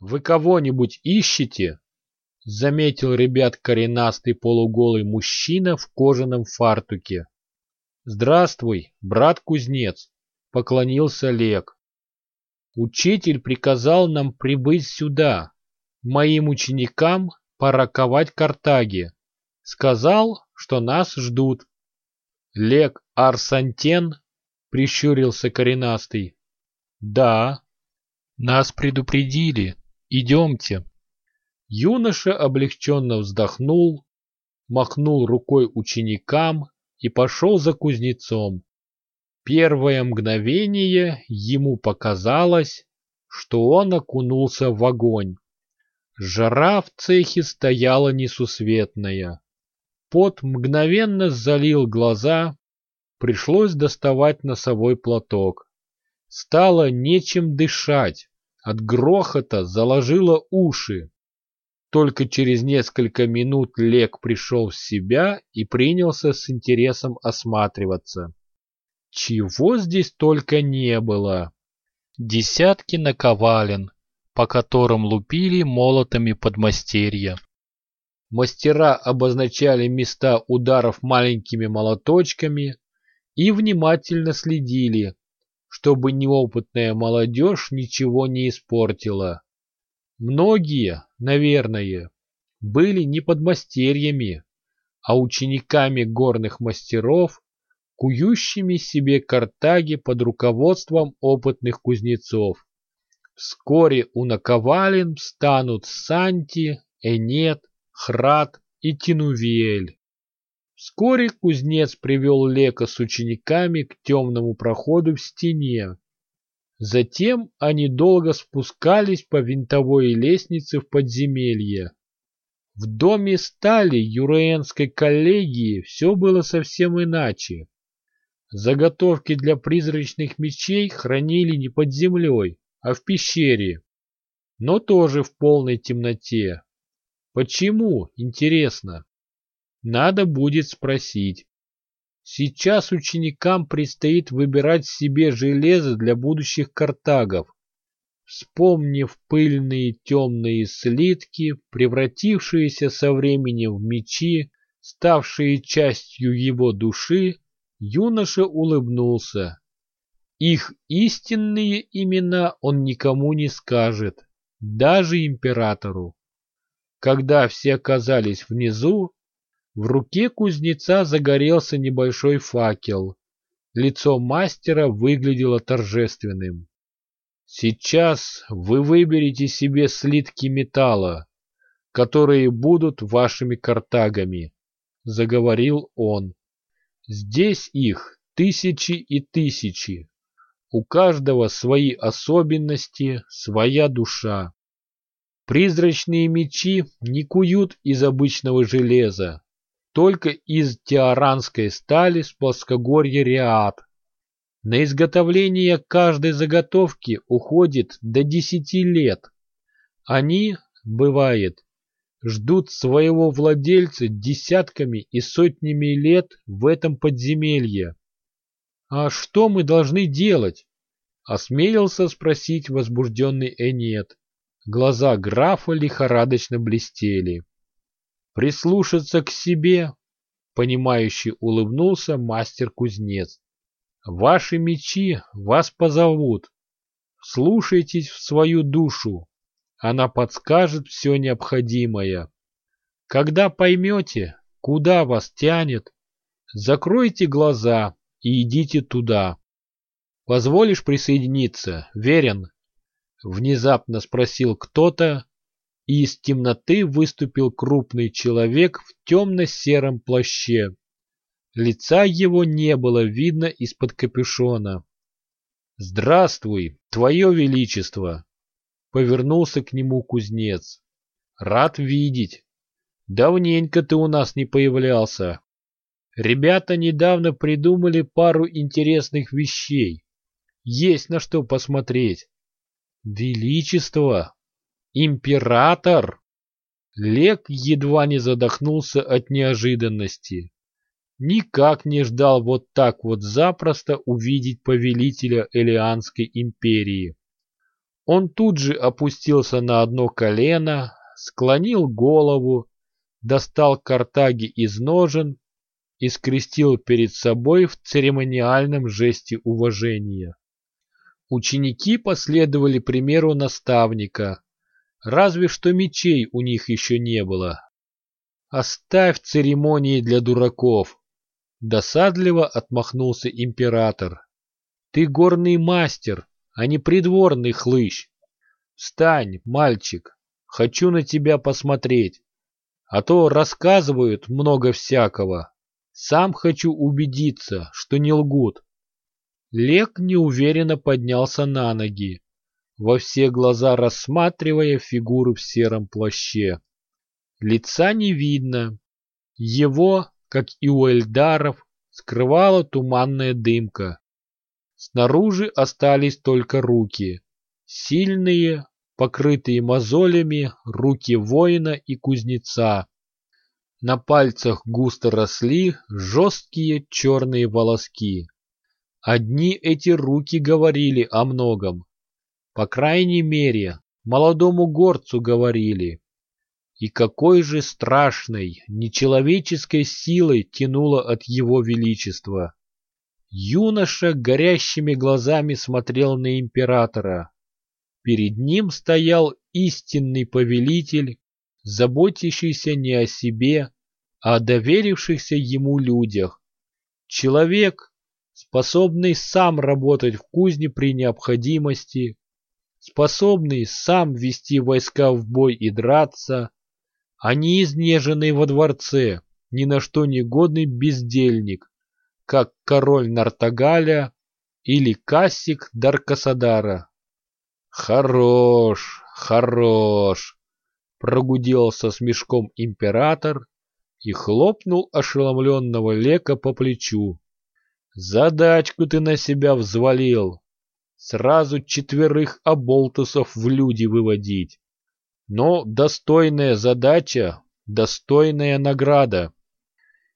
Вы кого-нибудь ищете? Заметил ребят коренастый полуголый мужчина в кожаном фартуке. Здравствуй, брат-кузнец, поклонился Лек. Учитель приказал нам прибыть сюда. Моим ученикам пора ковать Картаги. Сказал, что нас ждут. Лек Арсантен прищурился коренастый. Да, нас предупредили. Идемте. Юноша облегченно вздохнул, махнул рукой ученикам и пошел за кузнецом. Первое мгновение ему показалось, что он окунулся в огонь. Жара в цехе стояла несусветная. Пот мгновенно залил глаза, пришлось доставать носовой платок. Стало нечем дышать, от грохота заложило уши. Только через несколько минут Лек пришел в себя и принялся с интересом осматриваться. Чего здесь только не было. Десятки наковален, по которым лупили молотами подмастерья. Мастера обозначали места ударов маленькими молоточками и внимательно следили, чтобы неопытная молодежь ничего не испортила. Многие, наверное, были не подмастерьями, а учениками горных мастеров, кующими себе картаги под руководством опытных кузнецов. Вскоре у наковален станут Санти, Энет, Храт и Тинувель. Вскоре кузнец привел Лека с учениками к темному проходу в стене. Затем они долго спускались по винтовой лестнице в подземелье. В доме стали Юренской коллегии все было совсем иначе. Заготовки для призрачных мечей хранили не под землей, а в пещере, но тоже в полной темноте. Почему, интересно? Надо будет спросить. Сейчас ученикам предстоит выбирать себе железо для будущих картагов. Вспомнив пыльные темные слитки, превратившиеся со временем в мечи, ставшие частью его души, юноша улыбнулся. Их истинные имена он никому не скажет, даже императору. Когда все оказались внизу, в руке кузнеца загорелся небольшой факел. Лицо мастера выглядело торжественным. Сейчас вы выберете себе слитки металла, которые будут вашими картагами, заговорил он. Здесь их тысячи и тысячи. У каждого свои особенности, своя душа. Призрачные мечи не куют из обычного железа, только из теоранской стали с плоскогорья Риад. На изготовление каждой заготовки уходит до десяти лет. Они, бывает, ждут своего владельца десятками и сотнями лет в этом подземелье. «А что мы должны делать?» — осмелился спросить возбужденный Энет. Глаза графа лихорадочно блестели прислушаться к себе, понимающе улыбнулся мастер-кузнец. Ваши мечи вас позовут. Слушайтесь в свою душу. Она подскажет все необходимое. Когда поймете, куда вас тянет, закройте глаза и идите туда. Позволишь присоединиться, Верен? Внезапно спросил кто-то, и из темноты выступил крупный человек в темно-сером плаще. Лица его не было видно из-под капюшона. «Здравствуй, твое величество!» — повернулся к нему кузнец. «Рад видеть. Давненько ты у нас не появлялся. Ребята недавно придумали пару интересных вещей. Есть на что посмотреть. Величество!» Император! Лек едва не задохнулся от неожиданности. Никак не ждал вот так вот запросто увидеть повелителя Элианской империи. Он тут же опустился на одно колено, склонил голову, достал картаги из ножен и скрестил перед собой в церемониальном жесте уважения. Ученики последовали примеру наставника, разве что мечей у них еще не было. «Оставь церемонии для дураков!» Досадливо отмахнулся император. «Ты горный мастер, а не придворный хлыщ. Встань, мальчик, хочу на тебя посмотреть, а то рассказывают много всякого. Сам хочу убедиться, что не лгут». Лек неуверенно поднялся на ноги, во все глаза рассматривая фигуру в сером плаще. Лица не видно. Его, как и у Эльдаров, скрывала туманная дымка. Снаружи остались только руки. Сильные, покрытые мозолями, руки воина и кузнеца. На пальцах густо росли жесткие черные волоски. Одни эти руки говорили о многом. По крайней мере, молодому горцу говорили. И какой же страшной, нечеловеческой силой тянуло от его величества. Юноша горящими глазами смотрел на императора. Перед ним стоял истинный повелитель, заботящийся не о себе, а о доверившихся ему людях. Человек, способный сам работать в кузне при необходимости, способный сам вести войска в бой и драться, а не изнеженный во дворце, ни на что не годный бездельник, как король Нартагаля или Кассик Даркасадара. «Хорош, хорош!» — прогудел со смешком император и хлопнул ошеломленного Лека по плечу. «Задачку ты на себя взвалил! Сразу четверых оболтусов в люди выводить!» Но достойная задача, достойная награда.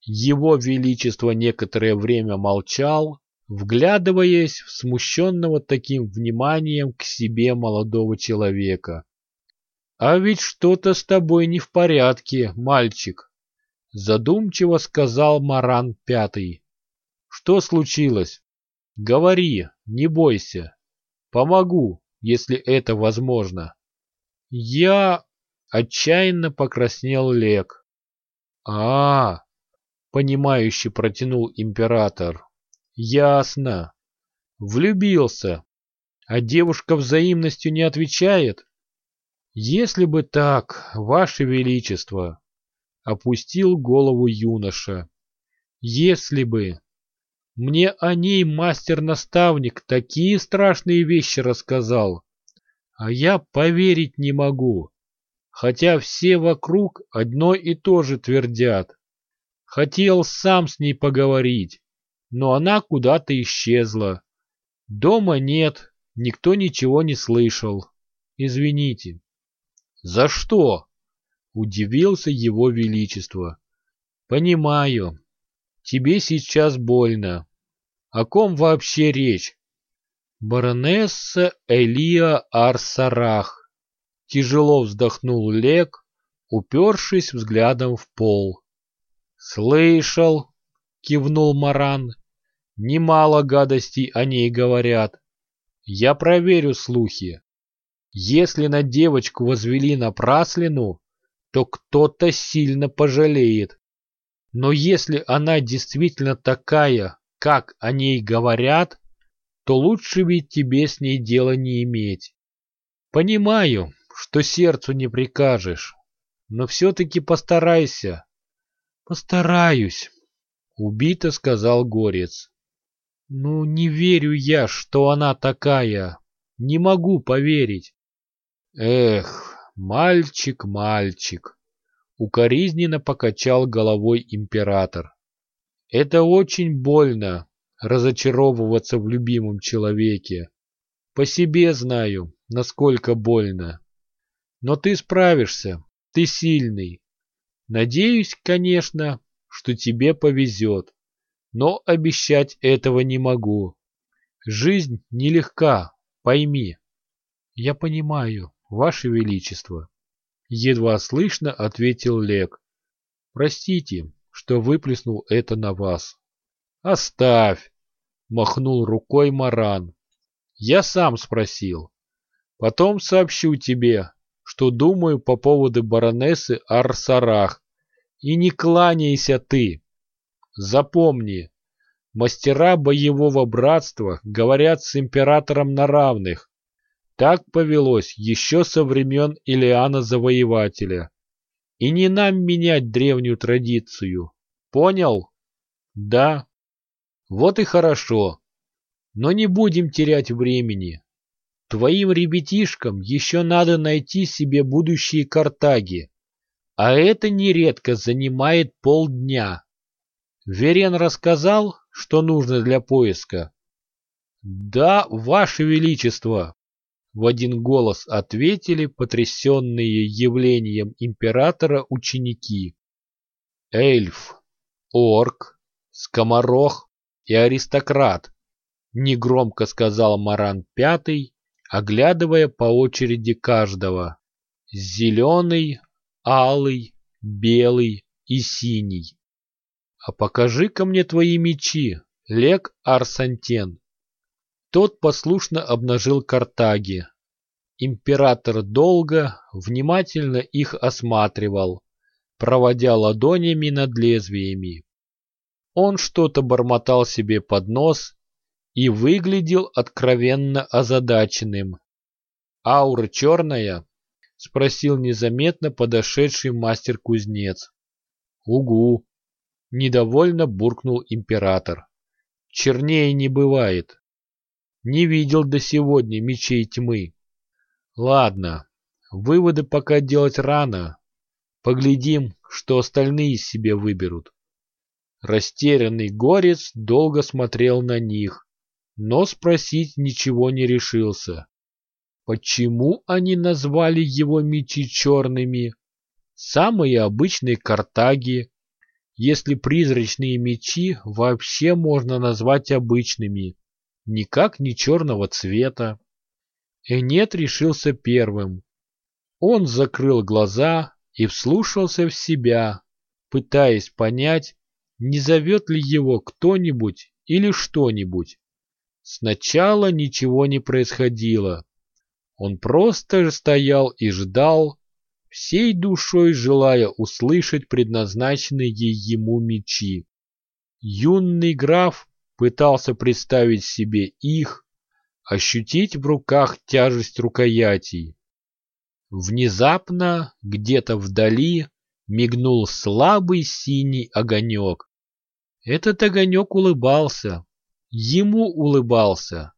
Его Величество некоторое время молчал, вглядываясь в смущенного таким вниманием к себе молодого человека. «А ведь что-то с тобой не в порядке, мальчик», — задумчиво сказал Маран Пятый. «Что случилось? Говори, не бойся. Помогу, если это возможно». Я отчаянно покраснел Лек. А, -а, -а понимающе протянул император. Ясно. Влюбился. А девушка взаимностью не отвечает? Если бы так, ваше величество, опустил голову юноша. Если бы мне о ней мастер-наставник такие страшные вещи рассказал, а я поверить не могу, хотя все вокруг одно и то же твердят. Хотел сам с ней поговорить, но она куда-то исчезла. Дома нет, никто ничего не слышал. Извините. За что? Удивился его величество. Понимаю. Тебе сейчас больно. О ком вообще речь? Баронесса Элия Арсарах. Тяжело вздохнул Лек, упершись взглядом в пол. «Слышал!» — кивнул Маран. «Немало гадостей о ней говорят. Я проверю слухи. Если на девочку возвели напраслину, то кто-то сильно пожалеет. Но если она действительно такая, как о ней говорят, то лучше ведь тебе с ней дела не иметь. Понимаю, что сердцу не прикажешь, но все-таки постарайся. Постараюсь, убито сказал Горец. Ну, не верю я, что она такая. Не могу поверить. Эх, мальчик, мальчик, укоризненно покачал головой император. Это очень больно, разочаровываться в любимом человеке. По себе знаю, насколько больно. Но ты справишься, ты сильный. Надеюсь, конечно, что тебе повезет, но обещать этого не могу. Жизнь нелегка, пойми. Я понимаю, Ваше Величество. Едва слышно ответил Лек. Простите, что выплеснул это на вас. Оставь, махнул рукой Маран. Я сам спросил. Потом сообщу тебе, что думаю по поводу баронессы Арсарах. И не кланяйся ты. Запомни, мастера боевого братства говорят с императором на равных. Так повелось еще со времен Илиана Завоевателя. И не нам менять древнюю традицию. Понял? Да. Вот и хорошо. Но не будем терять времени. Твоим ребятишкам еще надо найти себе будущие картаги. А это нередко занимает полдня. Верен рассказал, что нужно для поиска? Да, Ваше Величество, в один голос ответили потрясенные явлением императора ученики. Эльф, орк, скоморох и аристократ, негромко сказал Маран Пятый, оглядывая по очереди каждого. Зеленый, алый, белый и синий. А покажи-ка мне твои мечи, Лек Арсантен. Тот послушно обнажил картаги. Император долго, внимательно их осматривал, проводя ладонями над лезвиями. Он что-то бормотал себе под нос и выглядел откровенно озадаченным. «Аура черная?» — спросил незаметно подошедший мастер-кузнец. «Угу!» — недовольно буркнул император. «Чернее не бывает. Не видел до сегодня мечей тьмы. Ладно, выводы пока делать рано. Поглядим, что остальные себе выберут. Растерянный горец долго смотрел на них, но спросить ничего не решился. Почему они назвали его мечи черными? Самые обычные картаги, если призрачные мечи вообще можно назвать обычными никак не черного цвета. Энет решился первым. Он закрыл глаза и вслушался в себя, пытаясь понять, не зовет ли его кто-нибудь или что-нибудь. Сначала ничего не происходило. Он просто стоял и ждал, всей душой желая услышать предназначенные ему мечи. Юный граф пытался представить себе их, ощутить в руках тяжесть рукоятей. Внезапно, где-то вдали, мигнул слабый синий огонек. Этот огонек улыбался, ему улыбался.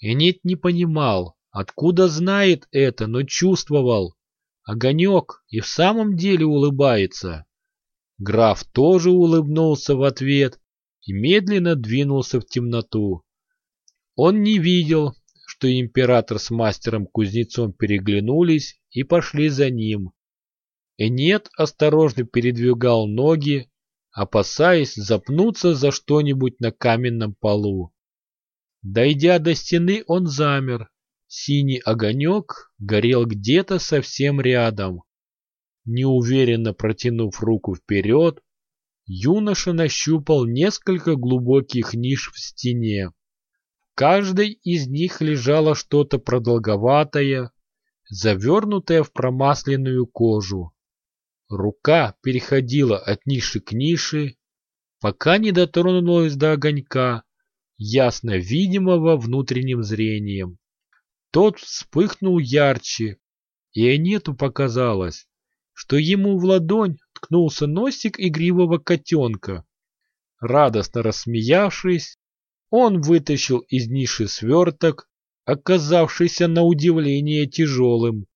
Энет не понимал, откуда знает это, но чувствовал. Огонек и в самом деле улыбается. Граф тоже улыбнулся в ответ и медленно двинулся в темноту. Он не видел, что император с мастером-кузнецом переглянулись и пошли за ним. Энет осторожно передвигал ноги, опасаясь запнуться за что-нибудь на каменном полу. Дойдя до стены, он замер. Синий огонек горел где-то совсем рядом. Неуверенно протянув руку вперед, юноша нащупал несколько глубоких ниш в стене. В каждой из них лежало что-то продолговатое, завернутое в промасленную кожу. Рука переходила от ниши к нише, пока не дотронулась до огонька, ясно видимого внутренним зрением. Тот вспыхнул ярче, и Анету показалось, что ему в ладонь ткнулся носик игривого котенка. Радостно рассмеявшись, он вытащил из ниши сверток, оказавшийся на удивление тяжелым.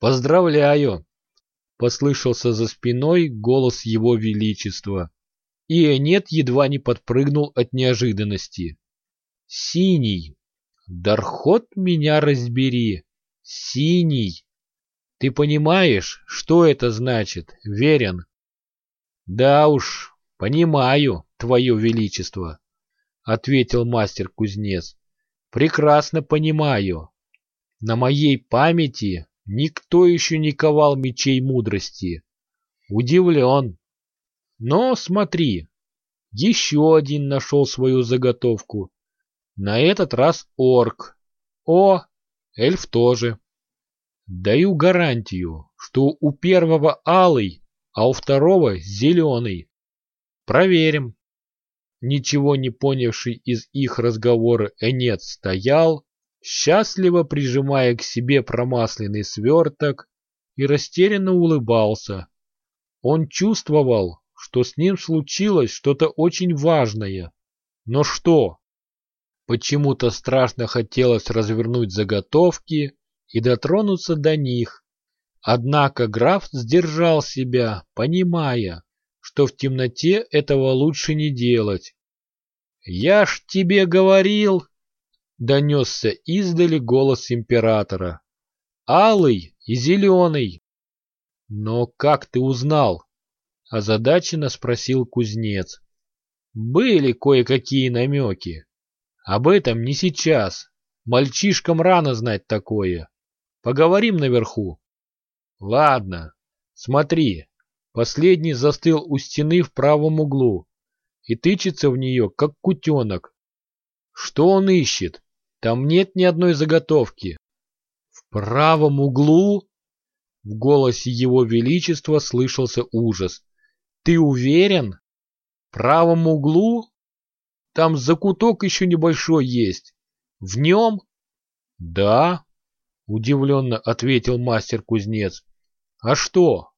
«Поздравляю!» — послышался за спиной голос его величества. И Энет едва не подпрыгнул от неожиданности. «Синий! Дархот меня разбери! Синий!» Ты понимаешь, что это значит, верен? Да уж, понимаю, твое величество, ответил мастер-кузнец. Прекрасно понимаю. На моей памяти никто еще не ковал мечей мудрости. Удивлен. Но смотри, еще один нашел свою заготовку. На этот раз орк. О, эльф тоже. Даю гарантию, что у первого алый, а у второго зеленый. Проверим. Ничего не понявший из их разговора Энет стоял, счастливо прижимая к себе промасленный сверток и растерянно улыбался. Он чувствовал, что с ним случилось что-то очень важное. Но что? Почему-то страшно хотелось развернуть заготовки и дотронуться до них. Однако граф сдержал себя, понимая, что в темноте этого лучше не делать. «Я ж тебе говорил!» — донесся издали голос императора. «Алый и зеленый!» «Но как ты узнал?» — озадаченно спросил кузнец. «Были кое-какие намеки. Об этом не сейчас. Мальчишкам рано знать такое. Поговорим наверху». «Ладно, смотри, Последний застыл у стены в правом углу и тычется в нее, как кутенок. Что он ищет? Там нет ни одной заготовки. В правом углу? В голосе его величества слышался ужас. Ты уверен? В правом углу? Там закуток еще небольшой есть. В нем? Да, удивленно ответил мастер-кузнец. А что?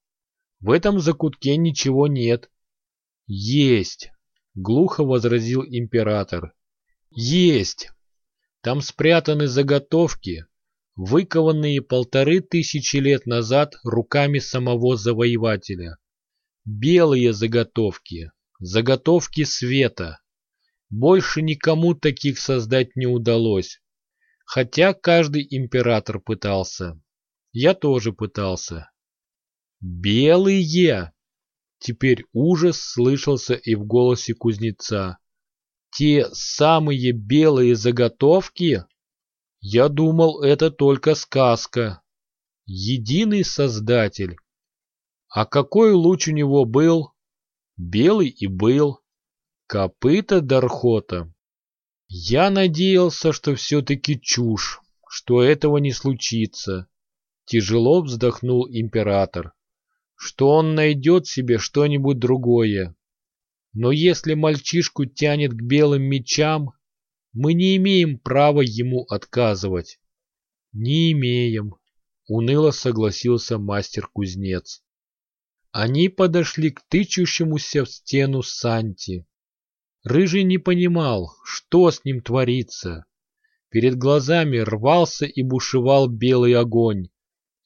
В этом закутке ничего нет. Есть, глухо возразил император. Есть. Там спрятаны заготовки, выкованные полторы тысячи лет назад руками самого завоевателя. Белые заготовки, заготовки света. Больше никому таких создать не удалось. Хотя каждый император пытался. Я тоже пытался. «Белые!» Теперь ужас слышался и в голосе кузнеца. «Те самые белые заготовки? Я думал, это только сказка. Единый создатель. А какой луч у него был? Белый и был. Копыта Дархота. Я надеялся, что все-таки чушь, что этого не случится. Тяжело вздохнул император что он найдет себе что-нибудь другое. Но если мальчишку тянет к белым мечам, мы не имеем права ему отказывать. Не имеем, уныло согласился мастер-кузнец. Они подошли к тычущемуся в стену Санти. Рыжий не понимал, что с ним творится. Перед глазами рвался и бушевал белый огонь,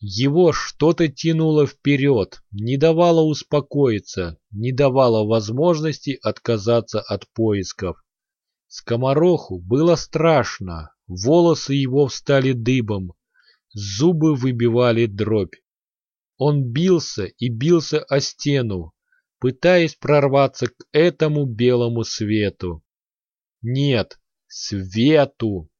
его что-то тянуло вперед, не давало успокоиться, не давало возможности отказаться от поисков. Скомороху было страшно, волосы его встали дыбом, зубы выбивали дробь. Он бился и бился о стену, пытаясь прорваться к этому белому свету. Нет, свету!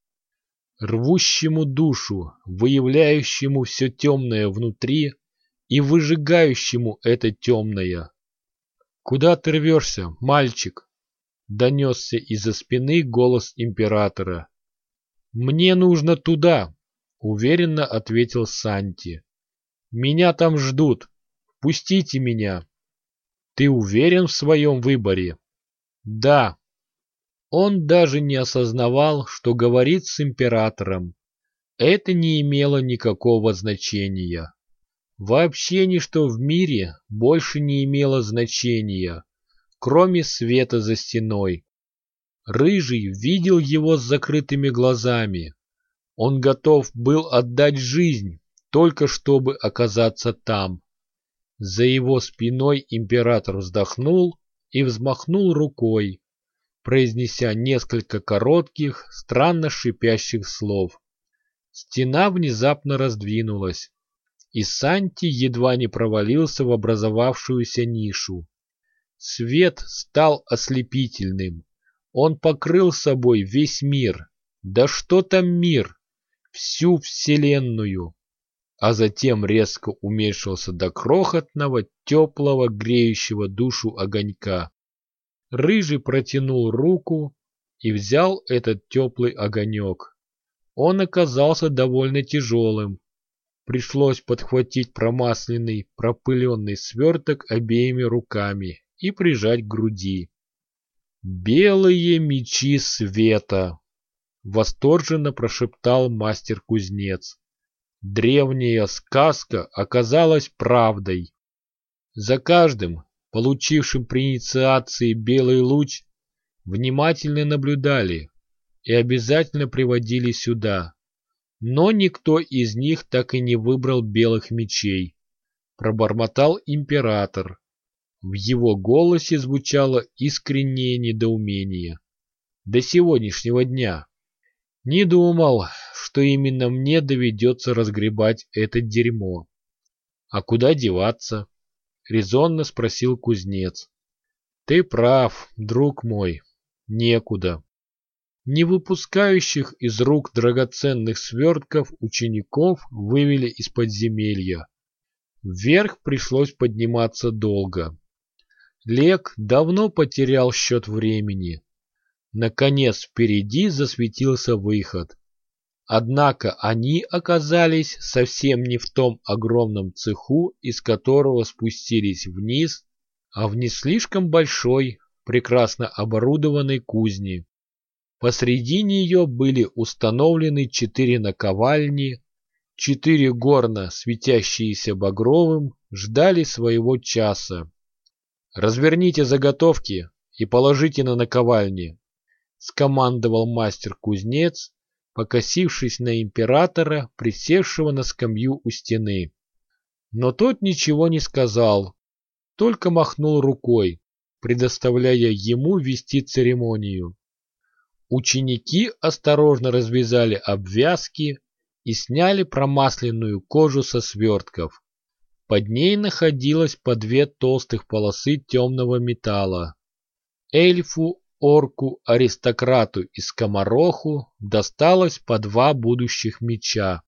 рвущему душу, выявляющему все темное внутри и выжигающему это темное. «Куда ты рвешься, мальчик?» — донесся из-за спины голос императора. «Мне нужно туда», — уверенно ответил Санти. «Меня там ждут. Пустите меня». «Ты уверен в своем выборе?» «Да», он даже не осознавал, что говорит с императором. Это не имело никакого значения. Вообще ничто в мире больше не имело значения, кроме света за стеной. Рыжий видел его с закрытыми глазами. Он готов был отдать жизнь, только чтобы оказаться там. За его спиной император вздохнул и взмахнул рукой, произнеся несколько коротких, странно шипящих слов. Стена внезапно раздвинулась, и Санти едва не провалился в образовавшуюся нишу. Свет стал ослепительным. Он покрыл собой весь мир. Да что там мир? всю Вселенную, а затем резко уменьшился до крохотного, теплого, греющего душу огонька. Рыжий протянул руку и взял этот теплый огонек. Он оказался довольно тяжелым. Пришлось подхватить промасленный, пропыленный сверток обеими руками и прижать к груди. «Белые мечи света!» — восторженно прошептал мастер-кузнец. Древняя сказка оказалась правдой. За каждым, получившим при инициации белый луч, внимательно наблюдали и обязательно приводили сюда. Но никто из них так и не выбрал белых мечей. Пробормотал император. В его голосе звучало искреннее недоумение. До сегодняшнего дня. Не думал, что именно мне доведется разгребать это дерьмо. А куда деваться? Резонно спросил кузнец. Ты прав, друг мой, некуда. Не выпускающих из рук драгоценных свертков учеников вывели из подземелья. Вверх пришлось подниматься долго. Лек давно потерял счет времени. Наконец впереди засветился выход. Однако они оказались совсем не в том огромном цеху, из которого спустились вниз, а в не слишком большой, прекрасно оборудованной кузне. Посреди нее были установлены четыре наковальни, четыре горна, светящиеся багровым, ждали своего часа. «Разверните заготовки и положите на наковальни», скомандовал мастер-кузнец, покосившись на императора, присевшего на скамью у стены. Но тот ничего не сказал, только махнул рукой, предоставляя ему вести церемонию. Ученики осторожно развязали обвязки и сняли промасленную кожу со свертков. Под ней находилось по две толстых полосы темного металла. Эльфу орку, аристократу и скомороху досталось по два будущих меча.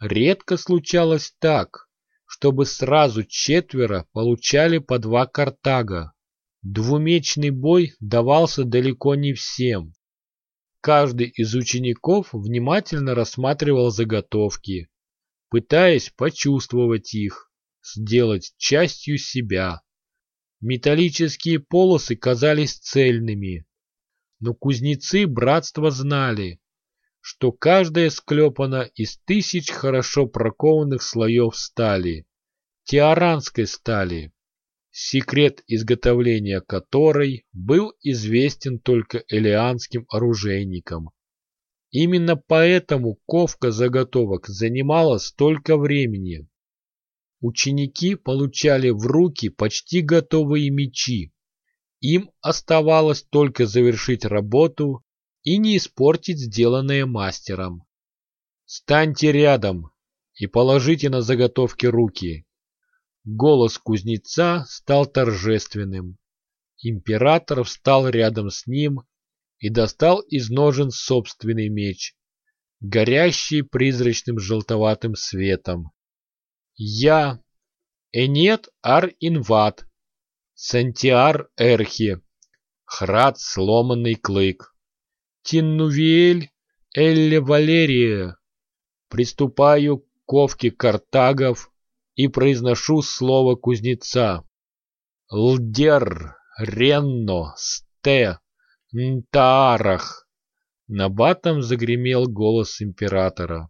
Редко случалось так, чтобы сразу четверо получали по два картага. Двумечный бой давался далеко не всем. Каждый из учеников внимательно рассматривал заготовки, пытаясь почувствовать их, сделать частью себя. Металлические полосы казались цельными, но кузнецы братства знали, что каждая склепана из тысяч хорошо прокованных слоев стали, теоранской стали, секрет изготовления которой был известен только элеанским оружейникам. Именно поэтому ковка заготовок занимала столько времени. Ученики получали в руки почти готовые мечи. Им оставалось только завершить работу и не испортить сделанное мастером. «Станьте рядом и положите на заготовки руки». Голос кузнеца стал торжественным. Император встал рядом с ним и достал из ножен собственный меч, горящий призрачным желтоватым светом. Я Энет ар-инват, Сантиар Эрхи, Храд сломанный клык, Тиннувиэль Элле Валерия. Приступаю к ковке картагов и произношу слово кузнеца. Лдер, Ренно, Сте, Нтаарах. Набатом загремел голос императора.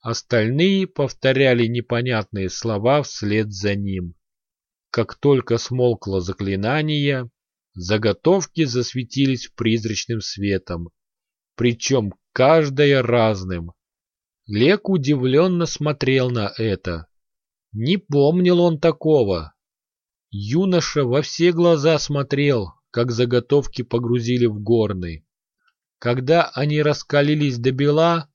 Остальные повторяли непонятные слова вслед за ним. Как только смолкло заклинание, заготовки засветились призрачным светом, причем каждая разным. Лек удивленно смотрел на это. Не помнил он такого. Юноша во все глаза смотрел, как заготовки погрузили в горный. Когда они раскалились до бела,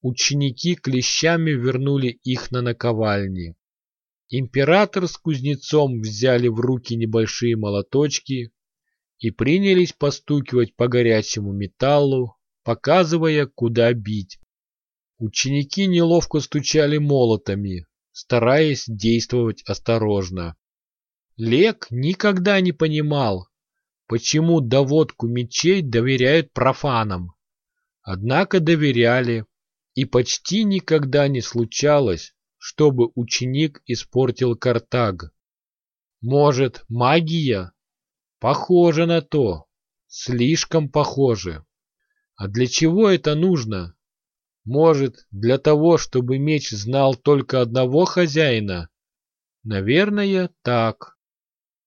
Ученики клещами вернули их на наковальни. Император с кузнецом взяли в руки небольшие молоточки и принялись постукивать по горячему металлу, показывая, куда бить. Ученики неловко стучали молотами, стараясь действовать осторожно. Лек никогда не понимал, почему доводку мечей доверяют профанам. Однако доверяли, и почти никогда не случалось, чтобы ученик испортил картаг. Может, магия? Похоже на то. Слишком похоже. А для чего это нужно? Может, для того, чтобы меч знал только одного хозяина? Наверное, так.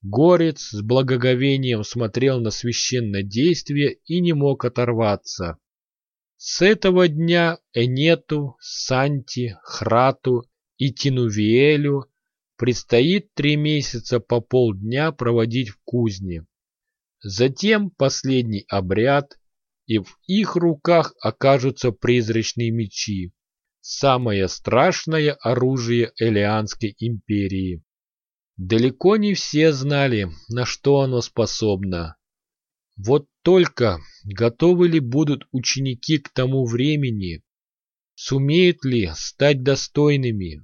Горец с благоговением смотрел на священное действие и не мог оторваться. С этого дня Энету, Санти, Храту и Тинувиэлю предстоит три месяца по полдня проводить в кузне. Затем последний обряд, и в их руках окажутся призрачные мечи, самое страшное оружие Элианской империи. Далеко не все знали, на что оно способно. Вот только готовы ли будут ученики к тому времени? Сумеют ли стать достойными?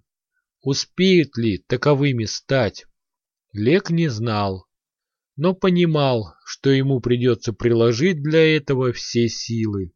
Успеют ли таковыми стать? Лек не знал, но понимал, что ему придется приложить для этого все силы.